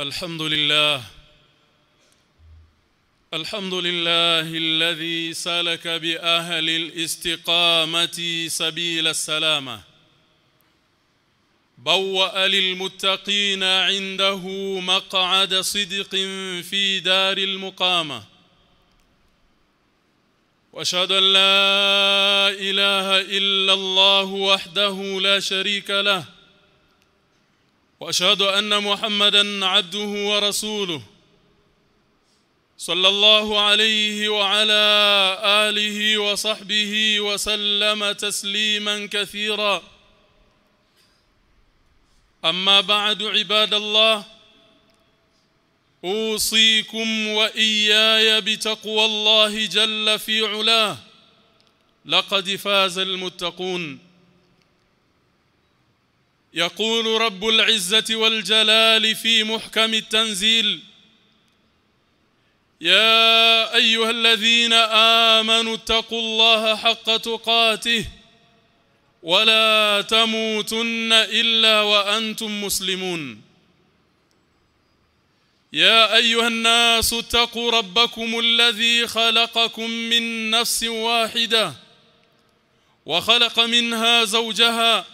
الحمد لله الحمد لله الذي سلك بأهل الاستقامة سبيل السلامة. بوأ للمتقين عنده مقعد صدق في دار المقامة. وأشهد أن لا إله إلا الله وحده لا شريك له. وأشهد أن محمدا عبده ورسوله صلى الله عليه وعلى آله وصحبه وسلم تسليما كثيرا. أما بعد عباد الله أوصيكم وإياي بتقوى الله جل في علاه. لقد فاز المتقون. يقول رب العزة والجلال في محكم التنزيل. يا أيها الذين آمنوا اتقوا الله حق تقاته ولا تموتن إلا وأنتم مسلمون. يا أيها الناس اتقوا ربكم الذي خلقكم من نفس واحدة وخلق منها زوجها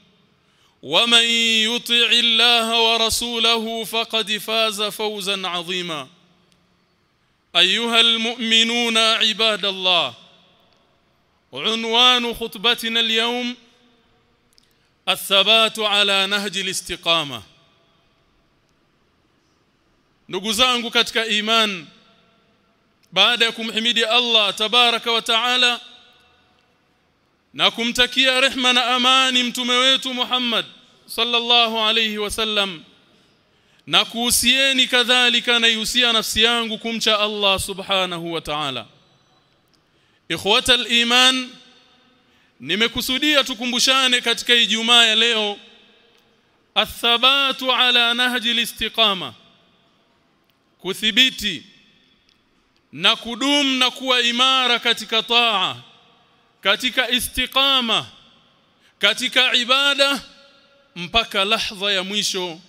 ومن يطع الله ورسوله فقد فاز فوزا عظيما. أيها المؤمنون عباد الله عنوان خطبتنا اليوم الثبات على نهج الاستقامة. Ndugu zangu katika iman baada ya kumhimidi Allah tabaraka wa taala na kumtakia rehma na amani mtume wetu Muhammad sallallahu alayhi wasallam na kuhusieni kadhalika na yusia nafsi yangu kumcha Allah subhanahu wa ta'ala. Ikhwata iman nimekusudia tukumbushane katika ijumaa ya leo athabatu ala nahji listiqama kuthibiti na kudum na kuwa imara katika taa katika istiqama katika ibada mpaka lahdha ya mwisho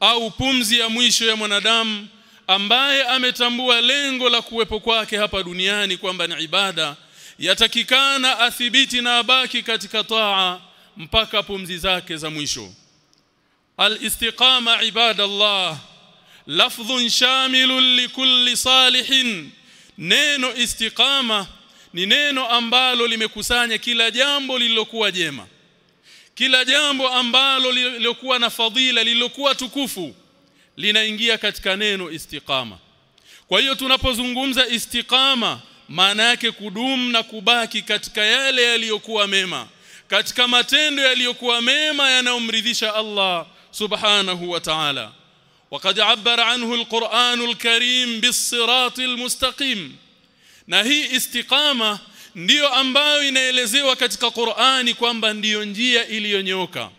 au pumzi ya mwisho ya mwanadamu ambaye ametambua lengo la kuwepo kwake hapa duniani kwamba ni ibada yatakikana athibiti na abaki katika taa mpaka pumzi zake za mwisho. Alistiqama ibadallah lafdhun shamilun likulli salihin neno istiqama ni neno ambalo limekusanya kila jambo lililokuwa jema kila jambo ambalo lililokuwa na fadhila lililokuwa tukufu linaingia katika neno istiqama kwa hiyo tunapozungumza istiqama maana yake kudumu na kubaki katika yale yaliyokuwa mema katika matendo yaliyokuwa mema yanayomridhisha Allah subhanahu wa ta'ala وقد عبر عنه القرآن الكريم بالصراط المستقيم na hii istiqama ndiyo ambayo inaelezewa katika Qur'ani kwamba ndiyo njia iliyonyoka.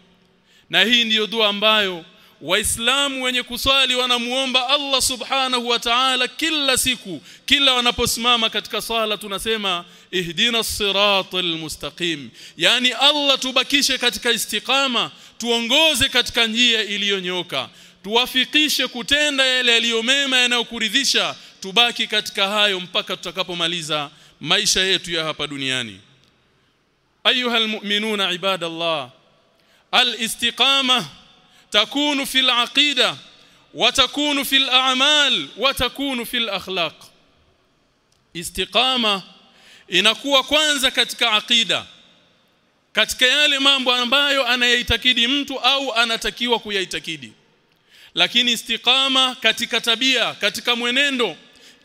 Na hii ndiyo dua ambayo waislamu wenye kuswali wanamuomba Allah subhanahu wa ta'ala kila siku kila wanaposimama katika sala tunasema ihdina siratal mustaqim yani Allah tubakishe katika istiqama tuongoze katika njia iliyonyoka. Tuwafikishe kutenda yale yaliyo mema yanayokuridhisha tubaki katika hayo mpaka tutakapomaliza maisha yetu ya hapa duniani. Ayuha almu'minuna ibadallah alistiqama takunu fil aqida wa takunu fil a'mal wa takunu fil akhlaq. Istiqama inakuwa kwanza katika aqida katika yale mambo ambayo anayaitakidi mtu au anatakiwa kuyaitakidi. Lakini istiqama katika tabia katika mwenendo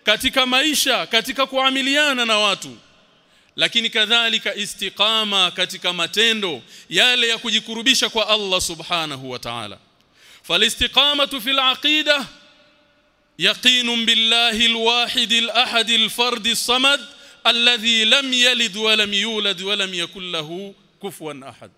katika maisha katika kuamiliana na watu lakini kadhalika istiqama katika matendo yale ya kujikurubisha kwa Allah subhanahu wa ta'ala falistiqamatu fil aqida يقين بالله الواحد الأحد الفرد الصمد الذي لم يلد ولم يولد ولم يكن له كفوا أحد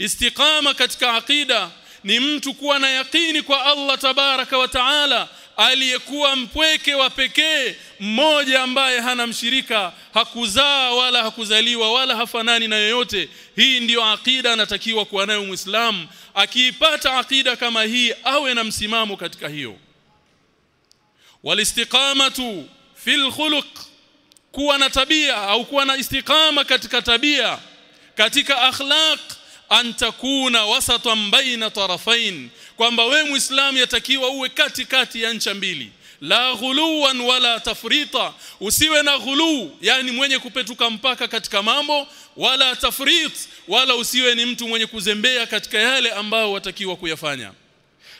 استقامة katika aqida ni mtu kuwa na yakini kwa Allah tabaraka wa taala aliyekuwa mpweke wa pekee mmoja ambaye hana mshirika hakuzaa wala hakuzaliwa wala hafanani na yoyote. Hii ndiyo akida anatakiwa kuwa nayo muislamu akiipata akida kama hii awe na msimamo katika hiyo. Walistiqamatu fil khuluq kuwa na tabia au kuwa na istiqama katika tabia katika akhlaq an takuna wasatan baina tarafain kwamba we muislamu yatakiwa uwe kati kati ya ncha mbili. La ghuluwan wala tafrita. Usiwe na ghuluu yani mwenye kupetuka mpaka katika mambo wala tafrit wala usiwe ni mtu mwenye kuzembea katika yale ambao watakiwa kuyafanya.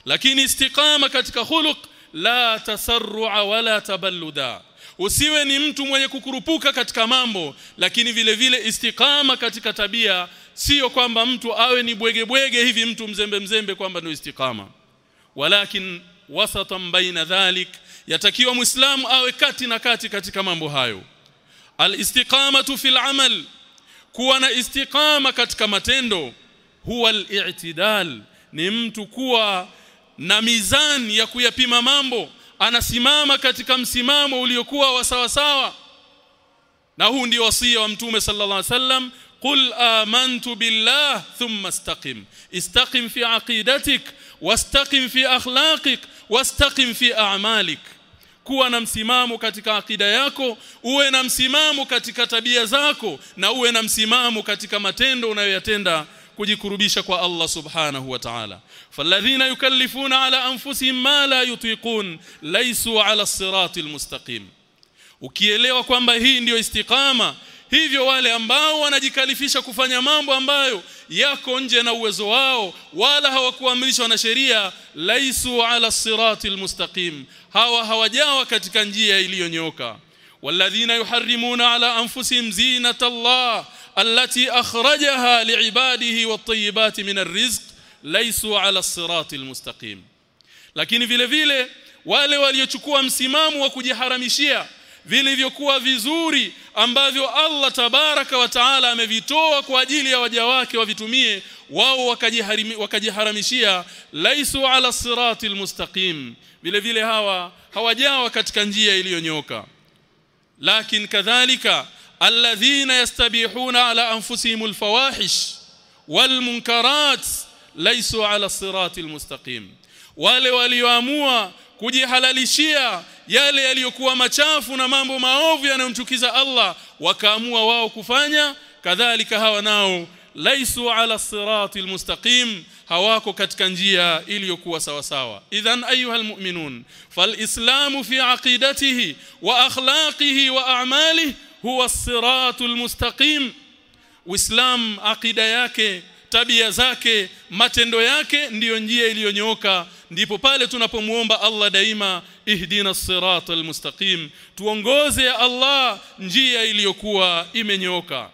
Lakini istiqama katika khuluq la tasarru'a wala taballuda. Usiwe ni mtu mwenye kukurupuka katika mambo lakini vile vile istiqama katika tabia sio kwamba mtu awe ni bwege bwege hivi mtu mzembe mzembe kwamba ndio istiqama. Walakin wasatan baina dhalik yatakiwa muislamu awe kati na kati katika mambo hayo. Alistiqamatu fil amal kuwa na istiqama katika matendo huwa al-i'tidal ni mtu kuwa na mizani ya kuyapima mambo anasimama katika msimamo uliokuwa wa sawa sawa na huu ndio wasia wa mtume sallallahu alaihi wasallam qul آمنت بالله ثم استقم استقم fi عقيدتك واستقم fi akhlaqik واستقم fi a'malik. Kuwa na msimamo katika akida yako uwe na msimamo katika tabia zako na uwe na msimamo katika matendo unayoyatenda kujikurubisha kwa Allah subhanahu wa ta'ala. Falladhina yukallifuna ala anfusihim ma la yutiqun laysu ala siratil mustaqim. Ukielewa kwamba hii ndiyo istiqama hivyo wale ambao wanajikalifisha kufanya mambo ambayo yako nje na uwezo wao wala hawakuamrishwa na sheria laisu ala siratil mustaqim hawa hawajawa katika njia iliyonyoka. Walladhina yuharrimuna ala anfusihim zinata Allah allati akhrajaha liibadihi wat-tayyibati min ar-rizq laisu ala siratil mustaqim. Lakini vile vile wale waliochukua msimamo wa kujiharamishia vilivyokuwa vizuri ambavyo Allah tabaraka wa taala amevitoa kwa ajili ya waja wake wavitumie wao wakajiharamishia laisu ala siratil mustaqim vile vile hawa hawajawa katika njia iliyonyoka. Lakin kadhalika alladhina yastabihuna ala anfusihim alfawahish walmunkarat laisu ala siratil mustaqim wale walioamua kujihalalishia yale yaliyokuwa machafu na mambo maovu yanayomchukiza Allah wakaamua wao kufanya. Kadhalika hawa nao laisu ala siratil mustaqim hawako katika njia iliyokuwa sawa sawa idhan ayuha mu'minun falislamu fi aqidatihi wa akhlaqihi wa a'malihi huwa as-siratul mustaqim uislam aqida yake tabia zake matendo yake ndiyo njia iliyonyooka ndipo pale tunapomuomba Allah daima ihdina sirata almustaqim tuongoze ya Allah njia iliyokuwa imenyooka.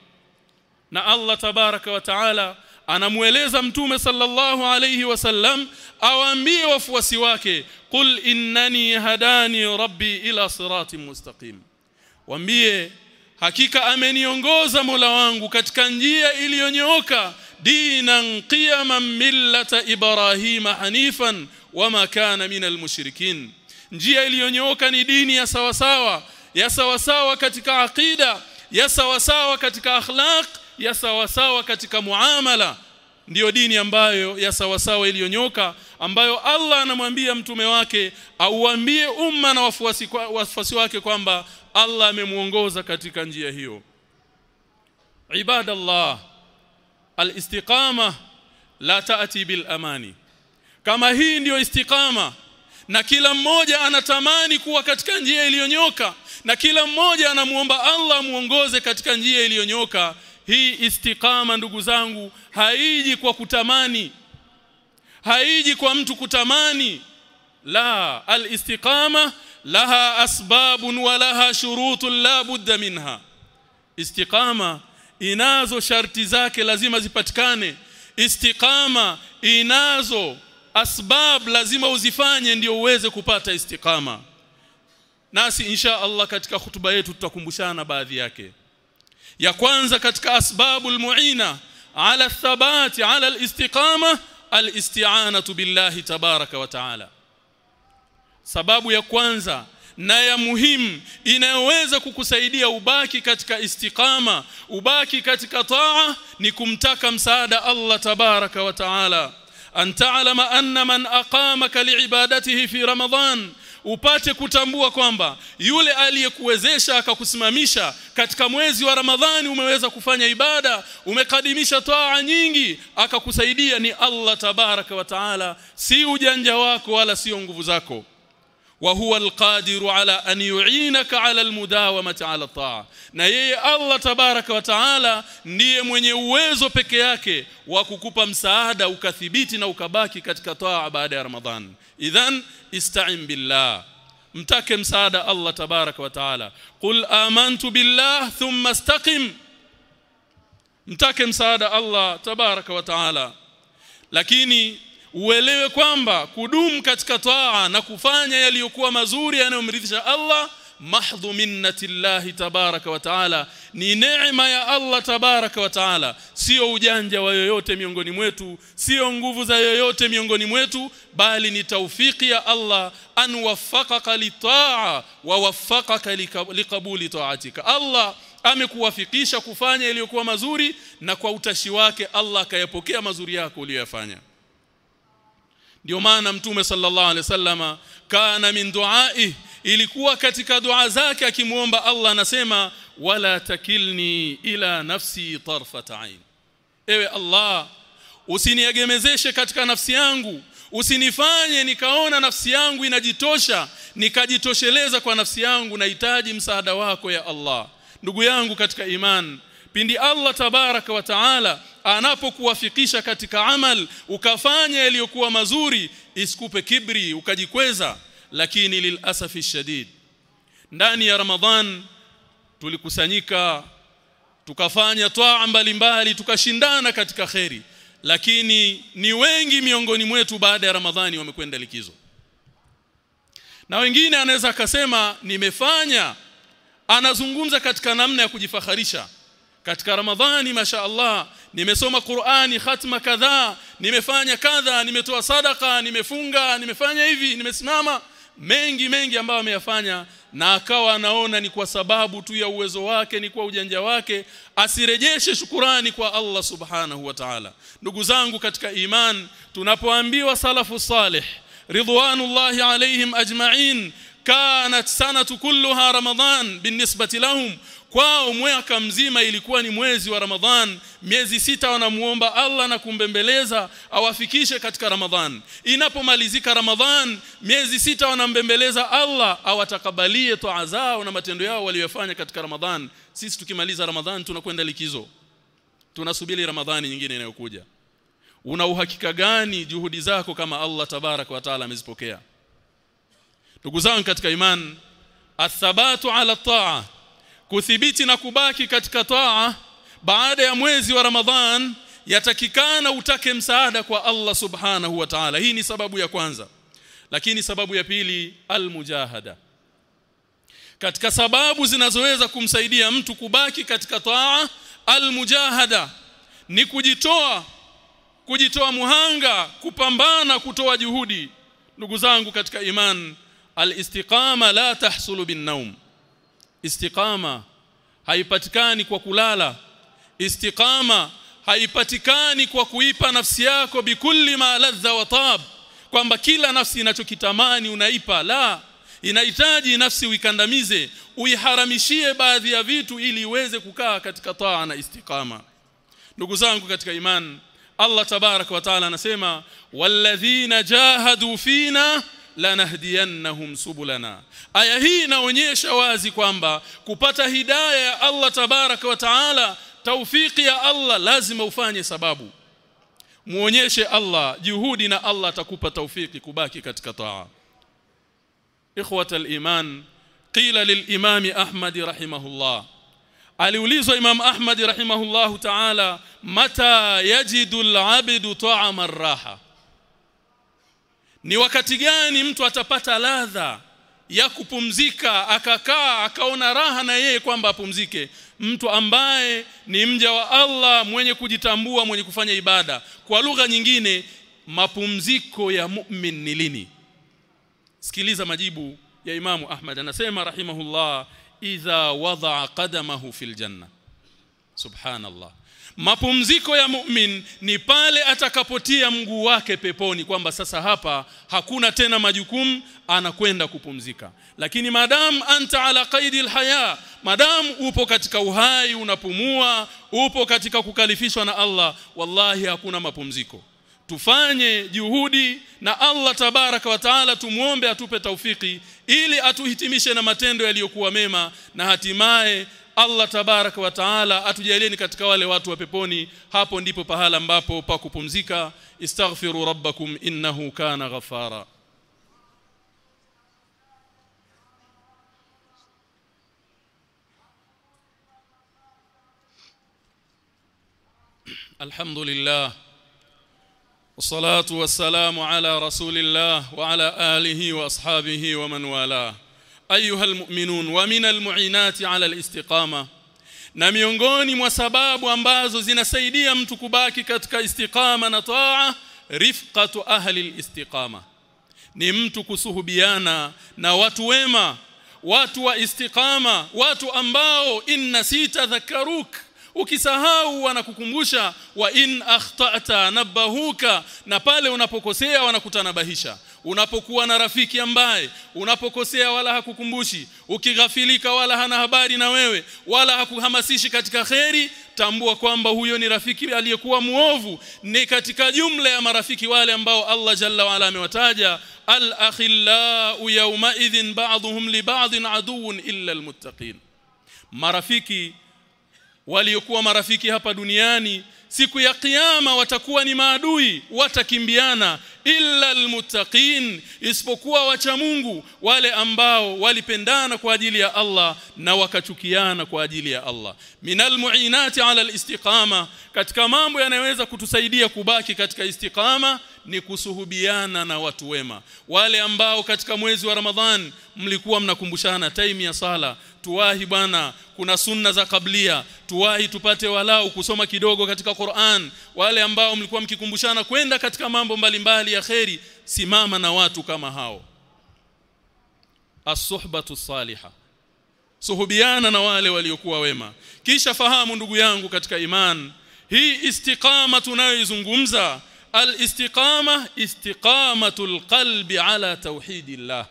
Na Allah tabaraka wa taala anamueleza mtume sallallahu alayhi wasallam awaambie wafuasi wake qul innani hadani rabbi ila sirati mustaqim. Waambie hakika ameniongoza Mola wangu katika njia iliyonyooka dinan qiyaman millata ibrahima hanifan wama kana minal mushrikin. Njia iliyonyooka ni dini ya sawasawa ya sawasawa katika aqida ya sawasawa katika akhlaq ya sawasawa katika muamala. Ndiyo dini ambayo ya sawasawa iliyonyoka ambayo Allah anamwambia mtume wake auambie umma na wafuasi kwa, wafuasi wake kwamba Allah amemuongoza katika njia hiyo. Ibadallah alistiqama la taati bil amani kama hii ndiyo istiqama na kila mmoja anatamani kuwa katika njia iliyonyoka na kila mmoja anamuomba Allah muongoze katika njia iliyonyoka hii istiqama ndugu zangu haiji kwa kutamani. Haiji kwa mtu kutamani. La alistiqama laha asbabun wa laha shurutun la budda minha. Istiqama inazo sharti zake lazima zipatikane. Istiqama inazo asbab lazima uzifanye ndio uweze kupata istiqama. Nasi insha Allah katika hutuba yetu tutakumbushana baadhi yake. Ya kwanza katika asbabul muina ala thabati ala alistiqama alisti'anatu billahi tabaraka wa taala. Sababu ya kwanza na ya muhimu inayoweza kukusaidia ubaki katika istiqama ubaki katika taa ni kumtaka msaada Allah tabaraka wa taala an ta'lama anna man aqamaka liibadatihi fi ramadan upate kutambua kwamba yule aliyekuwezesha akakusimamisha katika mwezi wa Ramadhani umeweza kufanya ibada umekadimisha toa nyingi akakusaidia ni Allah tabaraka wa taala si ujanja wako wala sio nguvu zako وهو القادر على أن يعينك على المداومة على الطاعة. نيه الله تبارك وتعالى نيه من يوزو بكياك وككوبا مساعدة وكثبيتنا وكباكي كتك طاعة بعد رمضان إذن استعم بالله متاكم ساعدة الله تبارك وتعالى قل آمنت بالله ثم استقم متاكم ساعدة الله تبارك وتعالى لكني uelewe kwamba kudumu katika taa na kufanya yaliyokuwa mazuri yanayomridhisha Allah mahdhu minnatillahi tabaraka wa taala ni neema ya Allah tabaraka wa taala. Sio ujanja wa yoyote miongoni mwetu sio nguvu za yoyote miongoni mwetu bali ni taufiki ya Allah an waffaqaka litaa wa waffaqaka liqabuli taatika. Allah amekuwafikisha kufanya iliyokuwa mazuri na kwa utashi wake Allah akayapokea mazuri yako uliyofanya ndio maana mtume sallallahu alaihi wasallama kana min duai ilikuwa katika dua zake akimuomba Allah anasema wala takilni ila nafsi tarfata ain ewe Allah usiniegemezeshe katika nafsi yangu usinifanye nikaona nafsi yangu inajitosha nikajitosheleza kwa nafsi yangu nahitaji msaada wako ya Allah. Ndugu yangu katika iman pindi Allah tabaraka wa taala anapokuwafikisha katika amal ukafanya yaliyokuwa mazuri isikupe kibri ukajikweza. Lakini lilasafi shadid ndani ya ramadhan tulikusanyika tukafanya twaa mbalimbali tukashindana katika kheri. Lakini ni wengi miongoni mwetu baada ya ramadhani wamekwenda likizo. Na wengine anaweza akasema nimefanya. Anazungumza katika namna ya kujifaharisha katika ramadhani masha Allah nimesoma Qur'ani khatma kadhaa nimefanya kadha nimetoa sadaka nimefunga nimefanya hivi nimesimama. Mengi mengi ambayo ameyafanya na akawa anaona ni kwa sababu tu ya uwezo wake ni kwa ujanja wake asirejeshe shukurani kwa Allah subhanahu wa ta'ala. Ndugu zangu katika iman tunapoambiwa salafu salih ridwanullahi alaihim ajma'in kanat sanatu kulluha ramadan binisbati lahum kwao mwaka mzima ilikuwa ni mwezi wa Ramadhan. Miezi sita wanamuomba Allah na kumbembeleza awafikishe katika Ramadhan. Inapomalizika Ramadhan miezi sita wanambembeleza Allah awatakabalie toa zao na matendo yao waliyofanya katika Ramadhan. Sisi tukimaliza Ramadhan tunakwenda likizo. Tunasubiri Ramadhani nyingine inayokuja. Una uhakika gani juhudi zako kama Allah tabarak wa taala amezipokea? Ndugu zangu katika iman athabatu ala taa kuthibiti na kubaki katika taa baada ya mwezi wa Ramadhan yatakikana utake msaada kwa Allah subhanahu wa ta'ala. Hii ni sababu ya kwanza. Lakini sababu ya pili almujahada. Katika sababu zinazoweza kumsaidia mtu kubaki katika taa almujahada ni kujitoa kujitoa muhanga kupambana kutoa juhudi. Ndugu zangu katika iman alistiqama la tahsulu bin naum istiqama haipatikani kwa kulala. Istiqama haipatikani kwa kuipa nafsi yako bikulli ma ladha wa tab kwamba kila nafsi inachokitamani unaipa. La inahitaji nafsi uikandamize uiharamishie baadhi ya vitu ili iweze kukaa katika taa na istiqama. Ndugu zangu katika iman Allah tabaraka wa taala anasema walladhina jahadu fina lanahdiyannahum subulana. Aya hii inaonyesha wazi kwamba kupata hidayah ya Allah tabaraka wa taala taufiki ya Allah lazima ufanye sababu. Muonyeshe Allah juhudi na Allah atakupa taufiki kubaki katika taa. Ikhwata al-iman qila lilimami Ahmad rahimahullah. Aliulizwa Imam Ahmad rahimahullah ta'ala mata yajidu alabdu ta'ama ar-raha ni wakati gani mtu atapata ladha ya kupumzika akakaa akaona raha na yeye kwamba apumzike? Mtu ambaye ni mja wa Allah mwenye kujitambua mwenye kufanya ibada. Kwa lugha nyingine mapumziko ya mu'min ni lini? Sikiliza majibu ya Imamu Ahmad. Anasema rahimahullah idha wadaa qadamahu fil janna. Subhanallah mapumziko ya mu'min ni pale atakapotia mguu wake peponi kwamba sasa hapa hakuna tena majukumu anakwenda kupumzika. Lakini madam anta ala qaidi alhaya madam upo katika uhai unapumua upo katika kukalifishwa na Allah wallahi hakuna mapumziko. Tufanye juhudi na Allah tabaraka wa taala tumuombe atupe taufiki ili atuhitimishe na matendo yaliyokuwa mema na hatimaye Allah tabaraka wa taala atujalieni katika wale watu wa peponi hapo ndipo pahala ambapo pa kupumzika istaghfiru rabbakum innahu kana ghafara alhamdulillah والصلاه والسلام على رسول الله وعلى اله واصحابه ومن والاه ayuha almu'minun wa min almu'inati ala alistiqama. Na miongoni mwa sababu ambazo zinasaidia mtu kubaki katika istiqama na taa rifqatu ahli alistiqama. Ni mtu kusuhubiana na watu wema watu wa istiqama watu ambao inna sitadhakkaruk. Ukisahau wanakukumbusha wa in akhtata nabahuka na pale unapokosea wanakutanabahisha unapokuwa na rafiki ambaye unapokosea wala hakukumbushi ukighafilika wala hana habari na wewe wala hakuhamasishi katika kheri tambua kwamba huyo ni rafiki aliyekuwa muovu. Ni katika jumla ya marafiki wale ambao Allah jalla waala amewataja al-akhillau yawma idhin ba'dhum li ba'dhin aduwwun illa al-muttaqin. Marafiki waliokuwa marafiki hapa duniani siku ya kiyama watakuwa ni maadui watakimbiana illa almuttaqin isipokuwa wacha Mungu wale ambao walipendana kwa ajili ya Allah na wakachukiana kwa ajili ya Allah. Minal muinati ala alistiqama katika mambo yanayoweza kutusaidia kubaki katika istiqama ni kusuhubiana na watu wema. Wale ambao katika mwezi wa Ramadhan mlikuwa mnakumbushana time ya sala tuwahi bwana kuna sunna za kablia tuwahi tupate walau kusoma kidogo katika Qur'an. Wale ambao mlikuwa mkikumbushana kwenda katika mambo mbalimbali ya kheri simama na watu kama hao. As-suhbatu salihah suhubiana na wale waliokuwa wema. Kisha fahamu ndugu yangu katika iman hii istiqama tunayoizungumza al-istiqama istiqamatul qalbi ala tauhidillah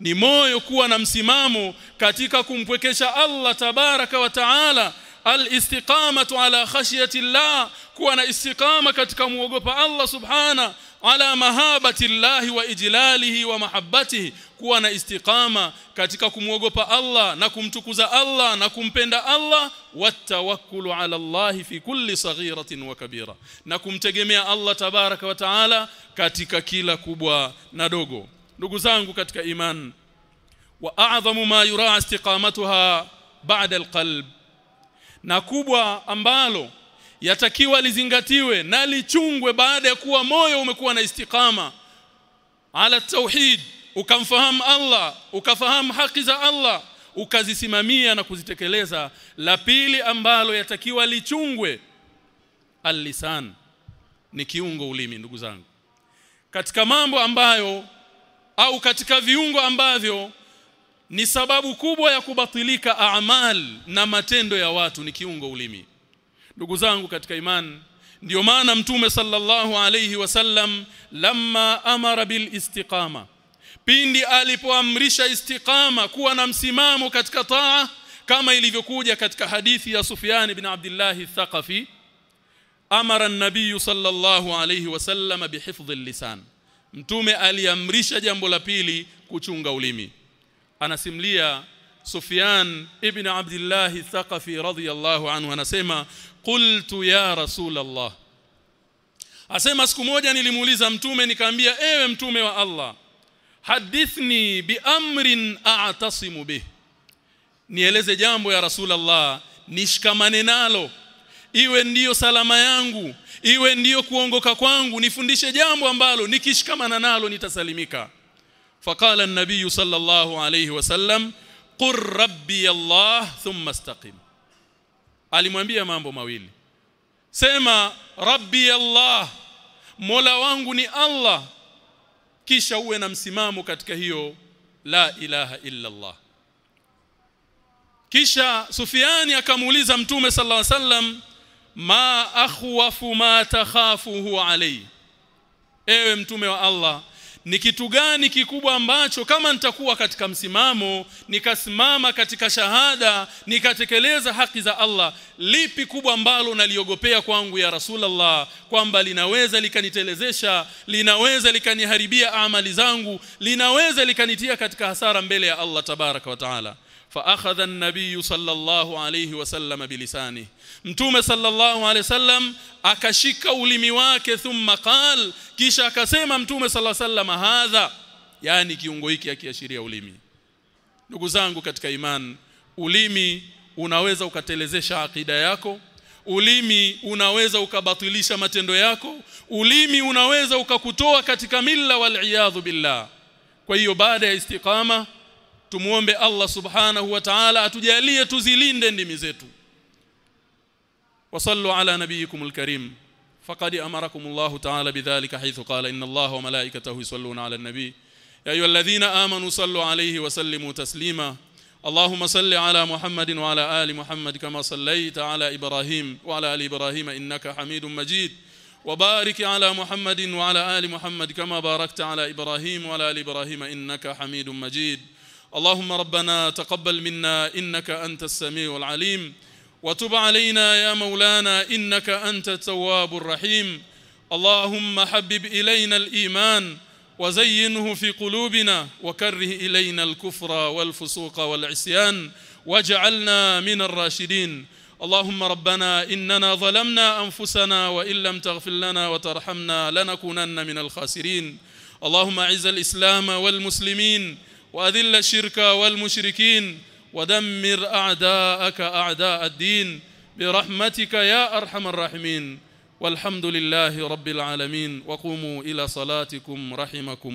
ni moyo kuwa na msimamo katika kumpwekesha Allah tabaraka wa taala al-istiqamatu ala khashyati Allah kuwa na istiqama katika muogopa Allah subhana ala mahabati llahi wa ijlalihi wa mahabbatihi kuwa na istiqama katika kumwogopa Allah na kumtukuza Allah na kumpenda Allah watawakkulu ala Allah fi kulli saghiratin wa kabira na kumtegemea Allah tabaraka wa taala katika kila kubwa na dogo. Ndugu zangu katika iman wa a'zamu ma yura istiqamatuha ba'da alqalb na kubwa ambalo yatakiwa lizingatiwe na lichungwe baada ya kuwa moyo umekuwa na istiqama. Ala tauhid ukamfahamu Allah ukafahamu haki za Allah ukazisimamia na kuzitekeleza. La pili ambalo yatakiwa lichungwe al-lisan ni kiungo ulimi ndugu zangu. Katika mambo ambayo au katika viungo ambavyo ni sababu kubwa ya kubatilika a'mal na matendo ya watu ni kiungo ulimi ndugu zangu katika imani ndio maana mtume sallallahu alayhi wasallam lamma amara bil istiqama. Pindi alipoamrisha istiqama kuwa na msimamo katika taa kama ilivyokuja katika hadithi ya Sufyan ibn Abdullah al-Thaqafi amara an-nabiy sallallahu alayhi wasallam bihifdhi al-lisan. Mtume aliamrisha jambo la pili kuchunga ulimi. Anasimlia Sufyan ibn Abdullah Thaqafi radiyallahu anhu anasema qultu ya Rasulullah Asema siku moja nilimuuliza mtume nikaambia ewe mtume wa Allah hadithni bi amrin a'tasimu bih. Nieleze jambo ya Rasulullah nishikamane nalo. Iwe ndiyo salama yangu iwe ndiyo kuongoka kwangu nifundishe jambo ambalo nikishikamana nalo nitasalimika. Faqala an-nabiy sallallahu alayhi wasallam qur rabbi Allah thumma istaqim. Alimwambia mambo mawili. Sema rabbi Allah mola wangu ni Allah. Kisha uwe na msimamo katika hiyo la ilaha illa Allah. Kisha Sufiani akamuuliza mtume sallallahu alaihi wasallam ma akhwafu ma takhafuhu alayhi? Ewe mtume wa Allah ni kitu gani kikubwa ambacho kama nitakuwa katika msimamo nikasimama katika shahada nikatekeleza haki za Allah lipi kubwa ambalo naliogopea kwangu ya Rasulullah kwamba linaweza likanitelezesha linaweza likaniharibia amali zangu linaweza likanitia katika hasara mbele ya Allah tabaraka wa taala fa akhadha an-nabiy sallallahu alayhi wasallam bilisani. Mtume sallallahu alayhi wasallam akashika ulimi wake thumma qal kisha akasema mtume sallallahu alayhi wasallam hadha yani kiungo hiki akiashiria ulimi. Ndugu zangu katika iman ulimi unaweza ukatelezesha akida yako ulimi unaweza ukabatilisha matendo yako ulimi unaweza ukakutoa katika milla wal billah. Kwa hiyo baada ya istiqama tumuombe Allah subhanahu wa ta'ala atujalie tuzilinde ndimi zetu. وصلوا على نبيكم الكريم فقد امركم الله تعالى بذلك حيث قال ان الله وملائكته يصلون على النبي يا ايها الذين امنوا صلوا عليه وسلموا تسليما اللهم صل على محمد وعلى ال محمد كما صليت على إبراهيم وعلى ال إبراهيم انك حميد مجيد وبارك على محمد وعلى ال محمد كما باركت على إبراهيم وعلى ال إبراهيم انك حميد مجيد اللهم ربنا تقبل منا إنك أنت السميع العليم وتب علينا يا مولانا إنك أنت التواب الرحيم اللهم حبب إلينا الإيمان وزينه في قلوبنا وكره إلينا الكفر والفسوق والعصيان واجعلنا من الراشدين اللهم ربنا إننا ظلمنا أنفسنا وإن لم تغفر لنا وترحمنا لنكونن من الخاسرين اللهم أعز الإسلام والمسلمين وأذل الشرك والمشركين ودمر أعداءك أعداء الدين برحمتك يا أرحم الراحمين والحمد لله رب العالمين وقوموا إلى صلاتكم رحمكم